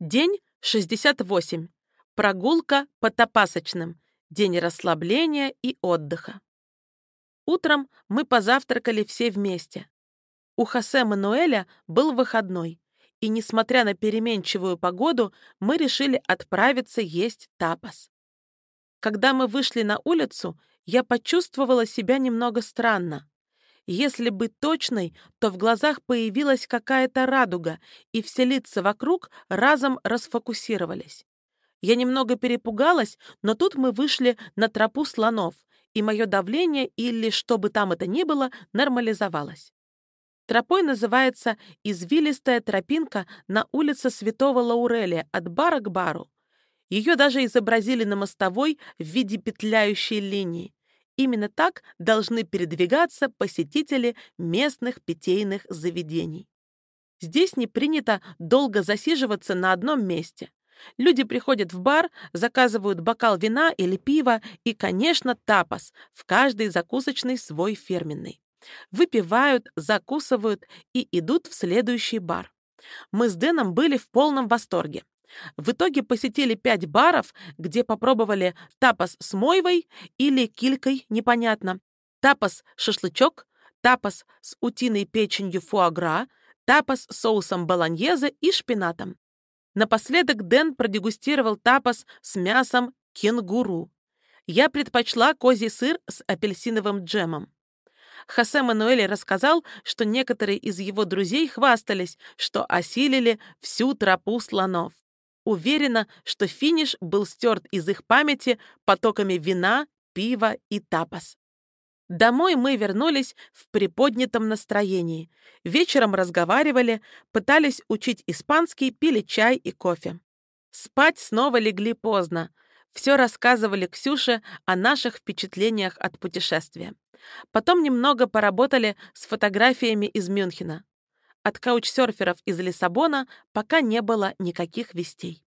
День 68. Прогулка по топасочным. День расслабления и отдыха. Утром мы позавтракали все вместе. У Хосе Мануэля был выходной, и, несмотря на переменчивую погоду, мы решили отправиться есть тапас. Когда мы вышли на улицу, я почувствовала себя немного странно. Если быть точной, то в глазах появилась какая-то радуга, и все лица вокруг разом расфокусировались. Я немного перепугалась, но тут мы вышли на тропу слонов, и мое давление или что бы там это ни было нормализовалось. Тропой называется извилистая тропинка на улице Святого Лаурелия от бара к бару. Ее даже изобразили на мостовой в виде петляющей линии. Именно так должны передвигаться посетители местных питейных заведений. Здесь не принято долго засиживаться на одном месте. Люди приходят в бар, заказывают бокал вина или пива и, конечно, тапас, в каждой закусочной свой фирменный. Выпивают, закусывают и идут в следующий бар. Мы с Дэном были в полном восторге. В итоге посетили пять баров, где попробовали тапас с мойвой или килькой, непонятно, тапас-шашлычок, тапас с утиной печенью фуагра, тапас с соусом болоньезе и шпинатом. Напоследок Дэн продегустировал тапас с мясом кенгуру. Я предпочла козий сыр с апельсиновым джемом. Хосе Мануэль рассказал, что некоторые из его друзей хвастались, что осилили всю тропу слонов. Уверена, что финиш был стерт из их памяти потоками вина, пива и тапас. Домой мы вернулись в приподнятом настроении. Вечером разговаривали, пытались учить испанский, пили чай и кофе. Спать снова легли поздно. Все рассказывали Ксюше о наших впечатлениях от путешествия. Потом немного поработали с фотографиями из Мюнхена. От каучсерферов из Лиссабона пока не было никаких вестей.